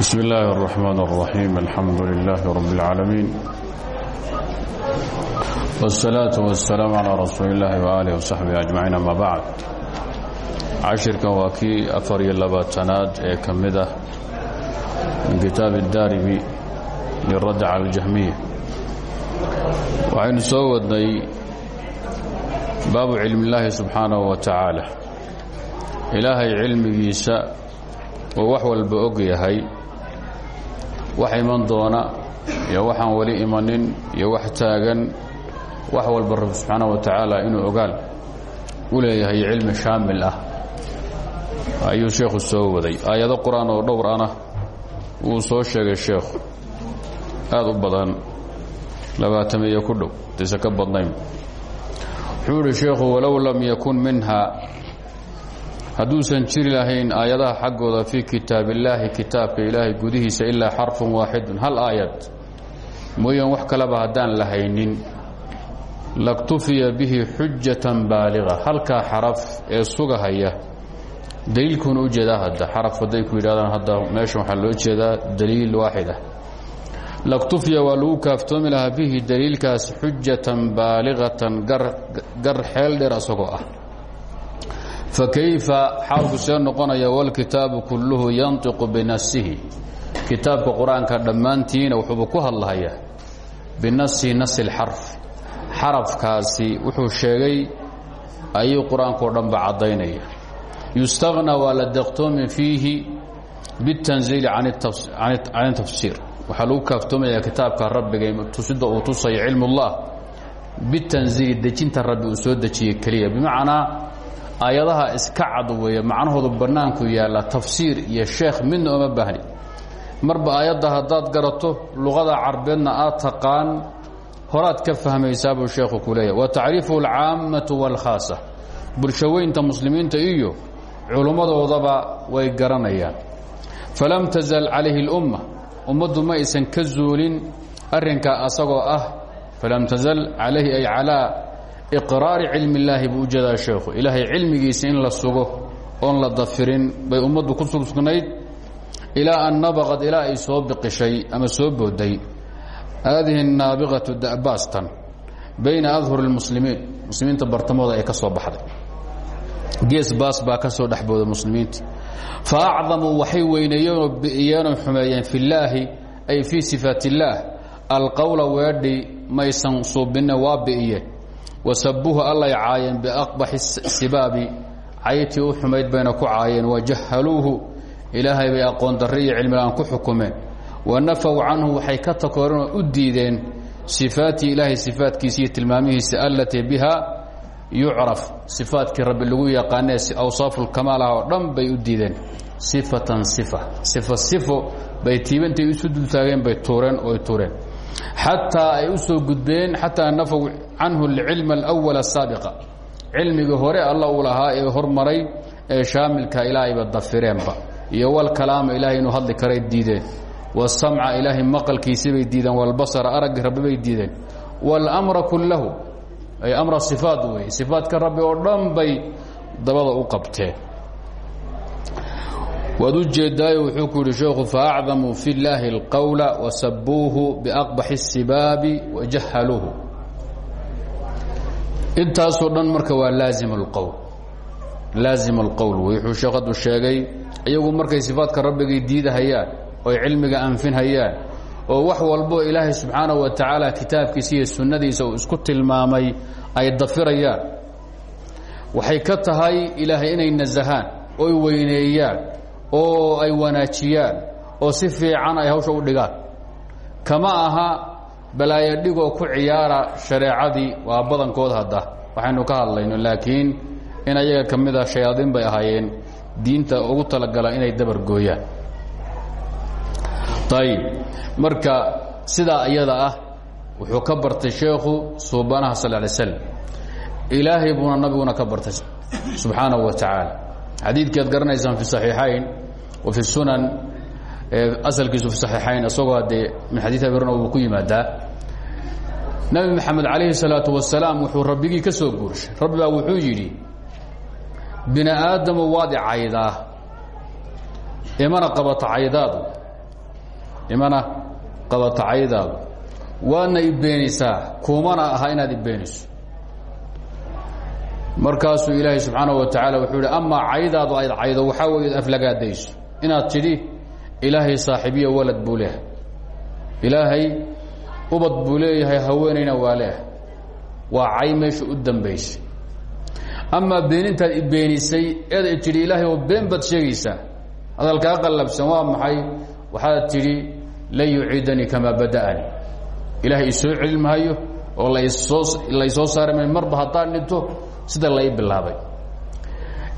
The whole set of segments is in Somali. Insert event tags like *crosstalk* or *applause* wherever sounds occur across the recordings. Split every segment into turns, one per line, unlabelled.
بسم الله الرحمن الرحيم الحمد لله رب العالمين والصلاة والسلام على رسول الله وآله وصحبه أجمعين أما بعد cashirkan waa kii afar iyo labaatanaad ee ka mid ah min kitaab الdaarimi liraddi cala اljahmiya waxaynu soo wadnay baabu cilmi اllaahi subxaanahu wa tacaala ilaahay cilmigiisa oo wax walba og yahay wax iman doona iyo waxaan weli imanin iyo wax taagan wax walba rabbi subxaanaه wa tacaala inuu ogaal u leeyahay shaamil ah. Ayuu sheekhu soo waday. Aayado qur'aan oo dhowr ana wuu soo sheegay sheekhu aad u badan labaatamiyo ku dhow dayse ka badnayn. Wuxuu sheekhu walow lam yakun minha hadduusan jiri lahayn aayadaha xaggooda fii kitaabillaahi kitaabka ilaahay gudihiisa ilaa xarfun waaxidun. Hal aayad? Mooyaan wax kaleba haddaan lahaynin. Laktufiya bihi xujatan baaliga. Halkaa xaraf ee sugahaya daliilkuuna u jeedaa hadda. Xaraf hadday ku yidhahdaan hadda meeshan waxaa loo jeedaa daliil waaxid ah. Laktufiya waa lagu kaaftoomi lahaa bihi daliilkaas xujatan baaligatan gar xeel dheer asagoo ah fa kayfa xaalku see noqonaya walkitaabu kulluhu yantiqu binasihi kitaabka qur-aanka dhammaantiina wuxuuba ku hadlahayaa binasihi nasi lxarf xarafkaasi wuxuu sheegay ayuu qur-aankao dhanba caddaynaya yustaغnى waa la deqtoomi fiihi bالtanziili can tafsiir waxaa lagu kaaftoomaya kitaabka rabbiga tusida uu tusaya cilm اllah bitanziili dejinta rabbi uu soo dejiyey keliya bimacnaa aayadaha iska cadweeya macnahoodu bannaanku yaalla tafsiir iyo sheekh midna uma baahni marba aayadda haddaad garato luqada carbeedna aad taqaan horaad ka fahmaysaa buu sheekhu ku leeyahy wa tacriifuhu alcaammatu waalkhaasa bulshaweynta muslimiinta iyo culummadoodaba way garanayaan. Falam tasal calayhi اlumma ummaddu ma aysan ka zuulin arrinkaa asagoo ah falam tazal alayhi ay calaa iqraari cilmi اllaahi buu jeedaa sheekhu. Ilaahay cilmigiisa in la sugo oon la dafirin bay ummaddu ku sugsnayd ilaa an nabaqad ilaa ay soo biqishay ama soo booday haadihi naabiqatu da'baastan bayna adhuri اlmuslimiin muslimiinta bartamooda ay ka baxday. Gees baas baa ka soo dhexbooda muslimiinta. Fa acdamuu waxay weyneeyeenoo bi'iyeenoo ay fii sifaat illaah alqowla maysan suubinne waa bi'iyeen wasabuhu allay caayeen biaqbaxi sibaabi caytii u xumayd bayna ku caayeen wajahaluuhu ilaahay bay aqoon darri iyo cilmilaan ku xukumeen. Wa nafow canhu waxay ka takooreen oo u diideen sifaatii ilaahay sifaatkiisa iyo tilmaamihiisa allatii biha yucraf sifaadkii rabbi lagu yaqaanee awsaafulkamaal ah oo dhan bay u diideen. Sifatan sifa sifo sifo bay tiibantay isu dultaageen bay tuureen oo ay tuureen xataa ay u soo gudbeen xataa nafow canhu alcilma alawal asaabiqa cilmigii hore alla uu lahaa ee hormaray ee shaamilka ilaahayba dafireenba iyo walkalaama ilaahay inuu hadli karay diideen wasamca ilaahay maqalkiisii bay diideen walbasara araggii rabbi bay diideen walamra kullahu ay amra sifaat wey sifaadka rabbi oo dhan bay dabada u qabteen waad u jeedaayo wuxuu ku yidhi sheekhu faacdamuu fi llaahi اlqowla wasabuuhu biaqbaxi الsibaabi wajahaluuhu intaasoo dhan marka waa laazim اlqowl laazim اlqowl wey wuxuu sheekhadu sheegay iyagu markay sifaadka rabbigay diidahayaan oy cilmiga anfinhayaan oo wax walbo ilaahay subxaanaه wa tacaala kitaabkiisa iyo sunnadiisa uu isku tilmaamay ay dafirayaan waxay ka tahay ilaahay inay nasahaan oy weyneeyaan oo ay wanaajiyaan oo si fiican ay hawsha u dhigaan. Kama aha balaayo dhigoo ku ciyaara shareecadii waa badankood hadda. Waxaynu ka hadlayno laakiin in ayaga ka mid a shayaadiin bay ahaayeen diinta ugu talagala inay dabar gooyaan. Ayib marka sidaa iyada ah wuxuu ka bartay sheekhu suubanaha sal lay slam ilaahay buuna nabiguna ka bartay subxaanahu wa tacaala. Xadiidkii ad garanaysaan fi صaxiixayn wafi sunan asalkiisu fi saxiixayn isagoo haddee min xadiid abiirna wuu ku yimaadaa nabi maxamed calayhi salaatu wasalaam wuxuu rabbigii ka soo guurshay rabbi baa wuxuu yidhi bini aadamu waad i caydaa imana qabata caydaadu imana qabata caydaadu waadna i beenaysaa kuumana ahaa inaad i beenayso. Markaasuu ilaahay subxaanaه wa tacaala wuxuu yidhi amaa caydaadu ayd caydo waxaa weeye ad aflagaadayso inaad tidhi ilaahay saaxiibiya walad buu leeyahay. Ilaahay ubad buu leeyahay haweenayna waa leeyahay. Waa cay meesha u dambaysay. Amaa beenintaad ibeenisay eed tidhi ilaahay oo been baad sheegaysaa. Hadalkaa qallabsan waa maxay? Waxaad tidhi lan yuciidanii kamaa bada'anii. Ilaahay isoo celin maayo oo la soo laysoo saari maayo marba haddaan dhinto sida lai bilaabay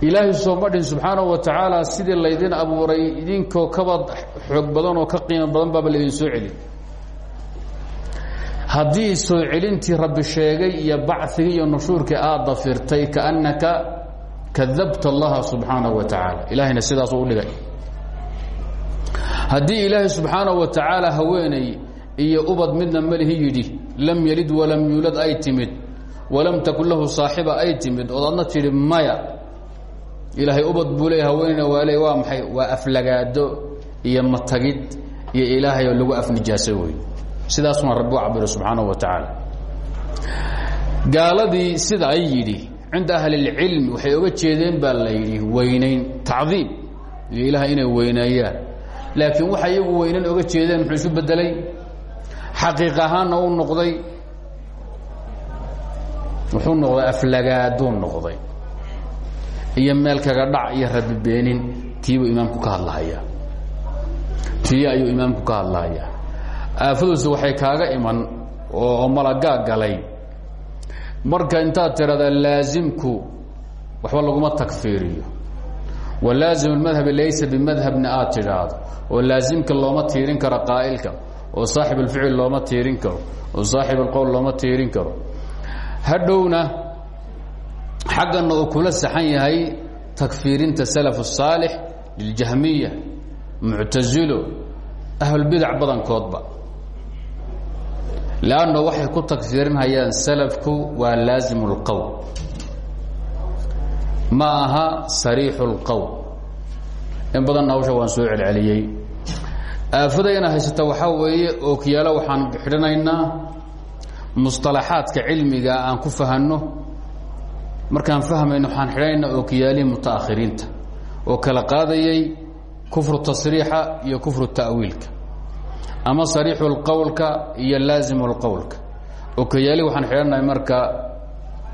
ilaahay sooma dhin subxaanahu wa tacaala sidii laydin abuuray idinkoo kaba xoog badan oo ka qiimo badan baaba laydin soo celin. Haddii soo celintii rabbi sheegay iyo bacigii iyo nushuurkii aad dafirtay kaannaka kadabta allaha subxaanahu wa tacaala. Ilahayna sidaasuu u dhigay haddii ilaahay subxaanahu wa tacaala haweeney iyo ubad midna malihi yidhi lam yalid walam yuulad ay timid walam takun lahu saaxiba ay timid ood maya ilaahay ubad buu leey haweeneyna waa le waa aflagaado iyo matagid iyo ilaahay lagu afnijaaso wey sidaasuna rabbi u cabiro subxaanahu wa tacaala. Gaaladii sida ay yidhi cinda ahli اlcilmi waxay oga jeedeen baa la yidhi weynayn tacdiim iyo inay weyneeyaan laakiin waxa iyagu weynayn oga jeedeen muxuu isu bedelay xaqiiq ahaanna noqday. Wuxuu noqday aflagaaduu noqday iyo meel kaga dhac iyo rabi beenin tiibuu imaamku ka hadlahaya tii ayuu imaamku ka hadlahaya aafaduusi waxay kaaga iman oo malagaa galay marka intaad tirahda laasimku waxba laguma takfiiriyo walaasim اmadhabi laysa bimadhabna aad tidhaahdo oo laasimka looma tiirin karo qaa'ilka oo saaxib اlficil looma tiirin karo oo saaxib اlqowl looma tiirin karo hadhowna xaggana uu kula saxan yahay takfiirinta salaf الsaalix liljahmiya muctazilo ahlulbidac badankoodba lanno waxay ku tagfiirinhayaan salafku waa laazim اlqowl ma aha sariixu اlqowl in badanna hawsha waan soo celceliyey aafadayna haysata waxaa weeye ookiyaalo waxaan xidhanaynaa musطalaxaadka cilmiga aan ku fahanno markaan fahmayno waxaan xidhanayna ookiyaalihi mutaakhiriinta oo kala qaadayay kufru tasriixa iyo kufru ta'wiilka ama sariixu lqowlka iyo laazimu lqowlka okiyaalihi waxaan xidhannahay marka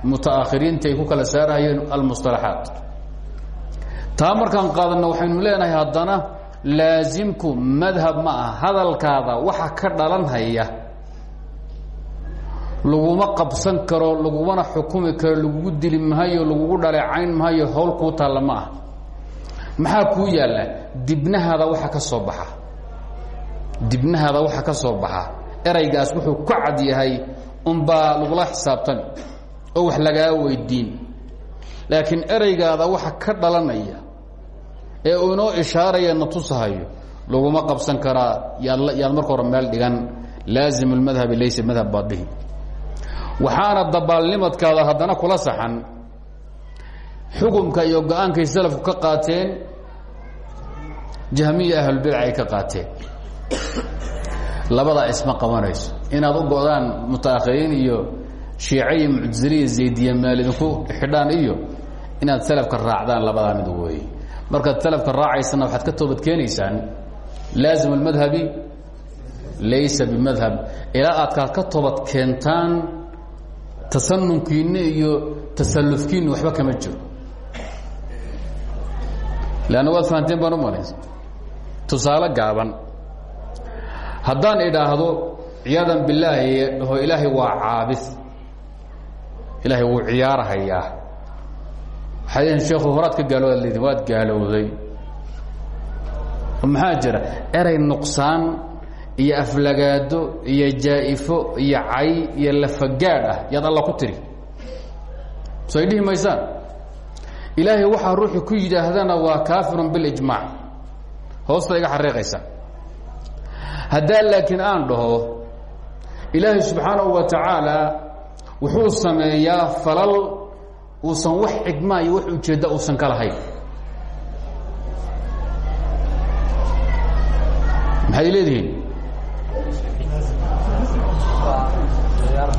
mutaakhiriintaay ku kala saarayeen almusطalaxaat taa markaan qaadanno waxaynu leenahay haddana laasimku madhab ma ah hadalkaada waxa ka dhalanhaya laguma qabsan karo lagumana xukumi karo lagugu dili mahayo lagugu dhaleecayn mahayo hawl kuu taalla ma ah maxaa kuu yaalla dibnahaada waxa ka soo baxa. Dibnahaada waxa ka soo baxa. Eraygaas wuxuu ku cad yahay unbaa lagula xisaabtami oo wax lagaa weydiin. Laakiin eraygaada waxa ka dhalanaya ee uu inoo ishaaraya na tusahayo laguma qabsan karaa. Yaad yaad marka hore meel dhigan laazim اlmadhabi laysa madhab baad waxaana dabaalnimadkaada haddana kula saxan. Xukumka iyo go'aankay salafku ka qaateen jahmiya ahlulbidc ay ka qaateen. Labadaa isma qabanayso. Inaad u go-daan iyo shiice iyo muctasiliya zaydiya meel idinku xidhaan iyo inaad salafka raacdaan labadaa mid weeye markaad salafka raacaysana waxaad ka toobad keenaysaan laazim اlmadhabi laysa bimadhab ilaa aadkaad ka toobad keentaan tasanunkiinna iyo tasallufkiinna waxba kama jiro. Leanna waad fahanteen baan u malaysa tusaale gaaban. Haddaan idhaahdo ciyaadan bilaahi dhaho ilaahay waa caabis. Ilaahay wuu ciyaarahayaa. Waxay lehin sheekhu horaad ka gaaloodaad leediin waad gaalowday. Maxaa jira? Eray nuqsaan iyo aflagaado iyo jaa'ifo iyo cay iyo lafagaadh ah yaad alla ku tiri. So ay dhihi maysaan? Ilaahay waxaa ruuxi ku yidhaahdana waa kaafirun bilijmaac hoosta iga xariiqaysa. Haddaa laakiin aan dhaho ilaahay subxaanahu wa tacaala wuxuu sameeyaa falal uusan wax xigmaa iyo wax ujeedda uusan ka lahayn. Maxay leedihiin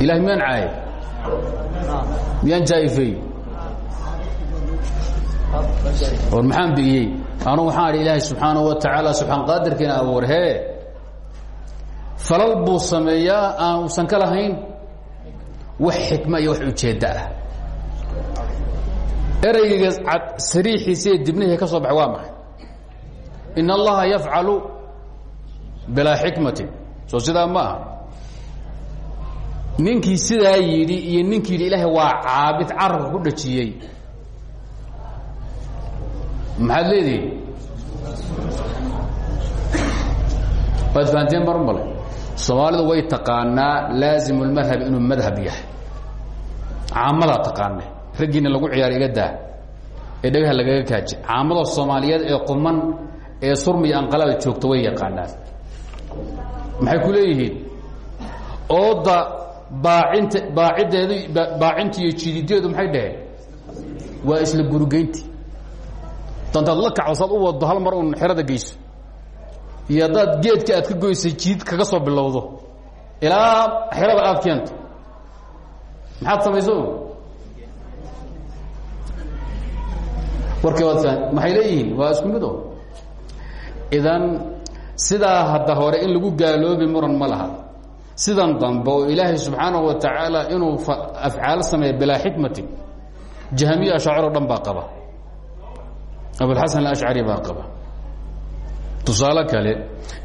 ilahay miyaan caayay miyaan jaaifeey war maxaan biyey anu waxaan idhi ilaahay subxaanaه wa tacaala subxaan qaadirkiina abuur hee falal buu sameeyaa aan usan ka wax xikma iyo wax ujeeddo ah ereyga sariixiisa iyo dibnihii ka soo baxay waa maxay in allaha yafcalu bilaa xikmatin soo sidaa ninkii sidaa yidhi iyo ninkii yidhi ilaahay waa caabid carabka ku dhajiyey. Maxaad leedihin waad fahanteen mar male soomaalidu way taqaanaa laazim اlmadhab inuu madhab yahay. Caamadaa taqaane raggiina lagu ciyaar iga daa. Ee dhagaha lagaga kaaji. Caamada soomaaliyeed ee quman ee surmiya anqalada joogta way yaqaanaan. Maxay ku leeyihiin? Ooda baacinta iyo jidideedu maxay dhaheen? Waa isla gurugeynti dantaad la kacdo saad u wado hal mar uun xerada geyso. Iyo haddaad geedka aad ka goysay jiid kaga soo bilowdo. Ilaa xerada aad keento. Maxaad samayso? Warkii waad maxay leeyihiin? Waa isku mid o idan sidaa hadda hore in lagu gaaloobi muran ma laha sidan dambe oo ilaahay subxaanaه wa tacaala inuu afcaal sameeya bilaa xikmati jahmiya ashaacir o dhan baa qaba. Abulxasan alashcari baa qaba. Tusaale kale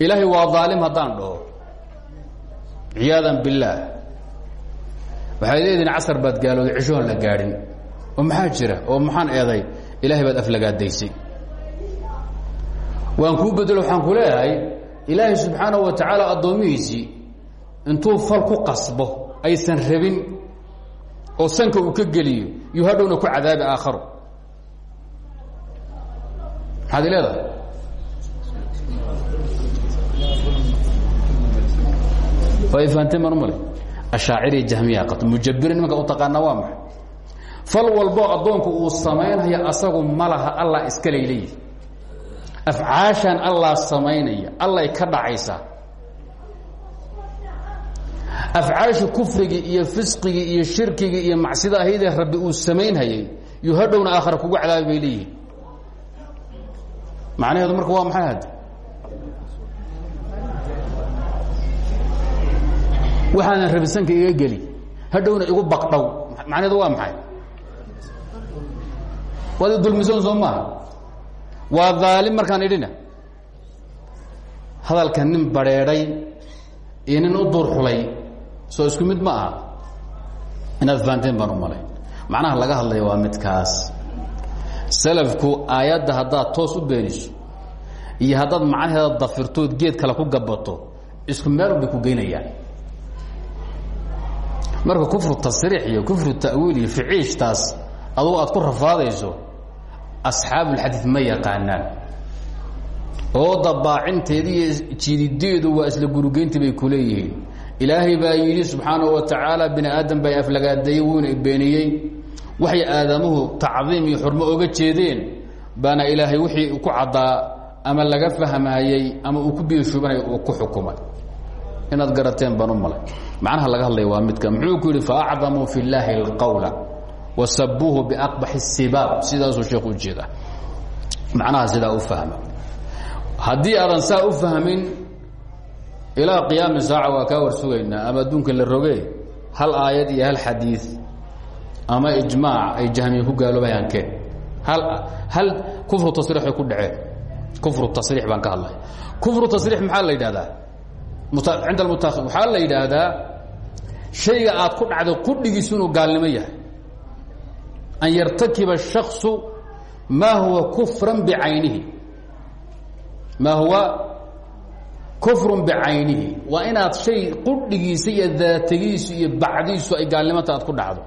ilaahay waa aalim haddaan dhaho ciyaadan billaah. Waxay leedihin baad gaalooday cishoon la gaadhin. Oo maxaa oo maxaan eeday? Ilahay baad aflagaadaysay waan kuu bedelo waxaan ku leeyahay ilaahay subxaanaه wa tacaala addoomihiisii intuu fal ku qasbo aysan rabin oo sanka uu ka geliyo yuu ku cadaabi aakharo maxaad leedahay? Way fahanteen mar male ashaaciri jahmiya qabta mujabiri nimanka u taqaana waa maxay? Fal walbo addoonku uu samaynaya asagu ma allah iska layleeyihi afcaashan allah samaynaya allay ka dhacaysaa afcaasha kufrigii iyo fisqigii iyo shirkigii iyo macsida ahaydee rabbi uu samaynhayay yuu hadhowna aakhara kugu cadaabi bay leeyihiin macnaheedu marka waa maxay hadde waxaanan rabisanka iga geli hadhowna igu baqdhow. Macnaheedu waa maxay? Waad dulmisoon soo maaha? Waa daalim markaan idhina? Hadalka nin badrheedhay iyo nin u duur xulay soo isku mid ma aha inaad fahanteen baan u malay. Macnaha laga hadlaya waa midkaas. Salafku aayadda haddaad toos u beeniso iyo haddaad macnaheeda dafirtood geed kale ku gabato isku meel bay ku geynayaan marka kufru tasriix iyo kufru ta'wiil iyo ficiishtaas adugu aad ku rafaadayso asxaabulxadiid ma yaqaanaan. Oo dabaacinteedi iyo jidideedu waa isla gurugeyntii bay ku leeyihiin ilaahay baa yidhi subxaanahu wa tacaala bini aadam baa aflagaadeeyey wuuna beeniyey. Waxay aadamuhu tacdiim iyo xurmo oga jeedeen baana ilaahay wixii ku caddaa ama laga fahmayey ama uu ku biishubanay uu ku xukumay. Inaad garateen baan u malay. Macnaha laga hadlaya waa midka. Muxuu ku yidhi faacdamuu fi llaahi اlqawla wasabuuhu biaqbaxi sibaab. Sidaasuu sheekhu ujeeda macnaha sidaa u fahma. Haddii aadan saa u fahmin ilaa qiyaami saaca waa kaa war sugaynaa ama adduunka la roge hal aayad iyo hal xadiid ama ijmaac ay jahmiya ku gaaloobayaan keen hal hal kufru tasriixay ku dhaceen kufru tasriix baan ka hadlay kufru tasriix maxaa la yidhahdaa cinda almutaahir waxaa la yidhaahdaa shayga aad ku dhacday qudhigiisu inuu gaalnimo yahay an yartakiba الشhakصu ma huwa kufra bcaynihi ma huwa kufru bcaynihi waa inaad shay qudhigiisa iyo daatagiisu iyo bacdiisu ay gaalnimata aad ku dhacdo.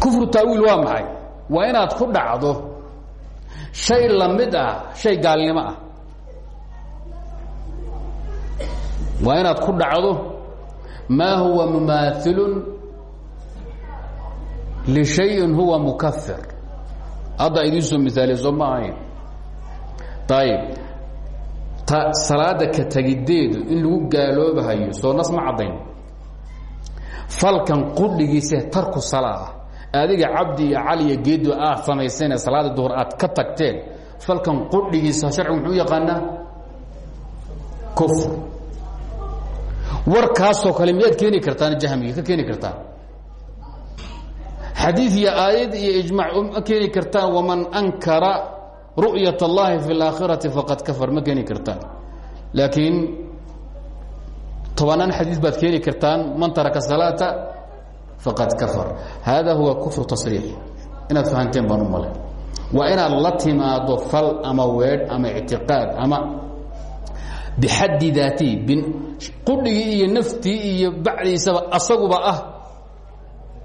Kufru taawiil waa maxay? Waa inaad ku dhacdo shay la mid ah shay gaalnimo ah. Waa inaad ku dhacdo ma huwa mumaaثilu lishayin huwa mukafir hadda idiin soo miaaliya soo ma ahayn ayib salaada ka tegideedu in lagu gaaloobahayo soo nas ma caddayn falkan qudhigiise tarku salaa adiga cabdi iyo cali iyo samayseen salaada duhur aad ka tagteen falkan qudhigiisa sharcigu muxuu yaqaanaa kufr warkaasoo kale miyaad keeni kartaan jahmiga ka keeni kartaan xadiid iyo aayad iyo ijmac ma keeni kartaan waman ankara ru'yat اllahi fi اlaakhirati faqad kafar ma keeni kartaan. Laakiin tobanaan xadiid baad keeni kartaan man taraka salaata faqad kafar. Hada huwa kufru tasriix. Inaad fahanteen baan u malay. Waa inaad la fal ama weedh ama ictiqaad ama bixaddi daatihi qudhigii iyo naftii iyo bacdiisaba asaguba ah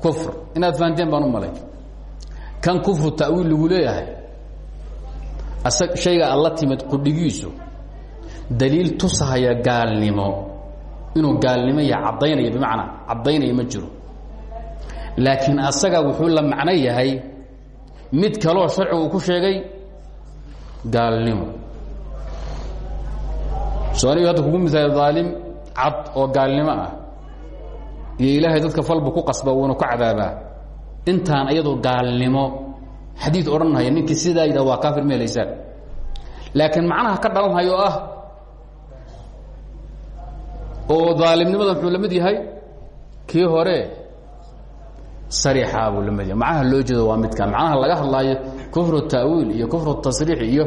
kufr. Inaad fahanteen baan u kan kufru ta'wiil lagu leeyahay shayga aad la timid qudhigiisu daliil tusahaya gaalnimo inuu gaalnimo ya caddaynaya bimacnaa caddaynaya ma jiro. Laakiin asaga wuxuu la macno yahay mid kaloo sharcigu uu ku sheegay gaalnimo. So anigu hadda kugu daalim cad oo gaalnimo ah iyo ilaahay dadka falbu ku qasba wuuna ku cadaabaa. Intaan iyadoo gaalnimo xadiid odhanhaya ninkii sidaa yidhah waa kaafir meelaysaan laakiin macnaha ka dhalanhayo ah oo daalimnimada muxuu la mid yahay kii hore sariixaa buu la mid yahay macnaha loo jeedo waa midkan macnaha laga hadlaayo kufru ta'wiil iyo kufru tasriix iyo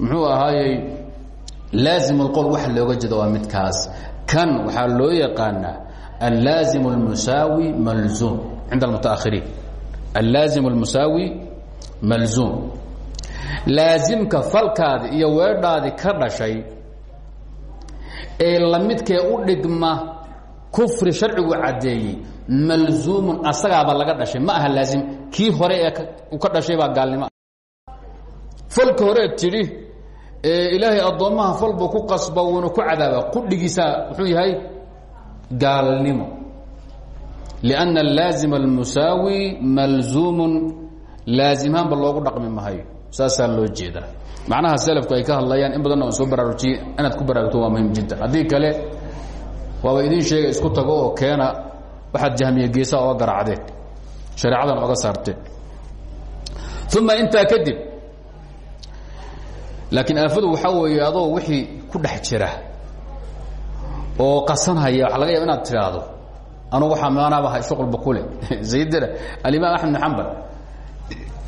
muxuu ahaayey laazim اlqowl waxa looga jeedo waa midkaas kan waxaa loo yaqaanaa allaazim اlmusaawi malzuum cinda almutaahiriin allaazim اlmusaawi malzuum. Laazimka falkaadi iyo weedhaadi ka dhashay ee lamidkee u dhigma kufri sharcigu caddeeyey malzuumun asagaaba laga dhashay. Ma aha laazim kii hore ee ka dhashay baa gaalnimo. Falka horeed tidhi ee ilaahay addoommaha falbuu ku qasba wuuna ku cadaaba qudhigiisa wuxuu yahay gaalnimo. Lianna allaazima almusaawi malzuumun laazimhaanba loogu dhaqmi mahayo saasaa loo jeedaa. Macnaha selafku ay ka hadlayaan in badanna soo baraarujiyey inaad ku baraarugto waa muhiim jiddan haddii kale waaba idiin sheega isku tago oo keena waxaad jahmiye geesaa oga garaacdeen shareecadan oga saarteen uma intaa kadib laakiin aafadu waxaa weeye adoo wixii ku dhex jira oo qasanhaya waxa laga yaaba inaad tidhaahdo anugu waxaa maanaaba shuqulba kule *laughs* zaydina alimaam axmed bin xambal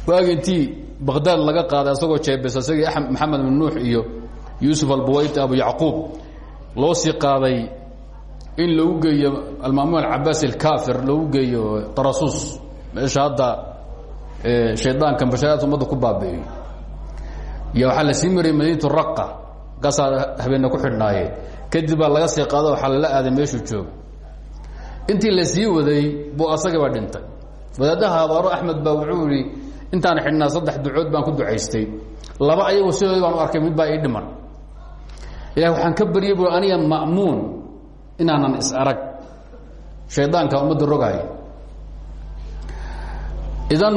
waagi intii baqdaad laga qaaday asagoo jeebes isagii maxamed bin nuux iyo yuusuf albuwayt abu yacquub loo sii qaaday in lagu geeyo almaamuum alcabaas alkafir lagu geeyo tarasuus meesha hadda shaydaankan bashaaraadka umadda ku baabi'iyo iyo waxaa la sii mariyay madiinatu raqa kaasaa habeena ku xidhnaayeen kadib baa laga sii qaado waxaa lala aaday meeshuu jooga intii la sii waday buu asagii baa dhintay. Wadaadaha abaaro axmed baa wuxuu yihi intaan xidhnaa saddex ducood baan ku ducaystay. Laba ayagu sidoodii baan u arkay mid baa ii dhiman. Ilahi waxaan ka baryay bu aniga ma'muun inaanan is arag. Shaydaanka ummadda rogaaya. Idan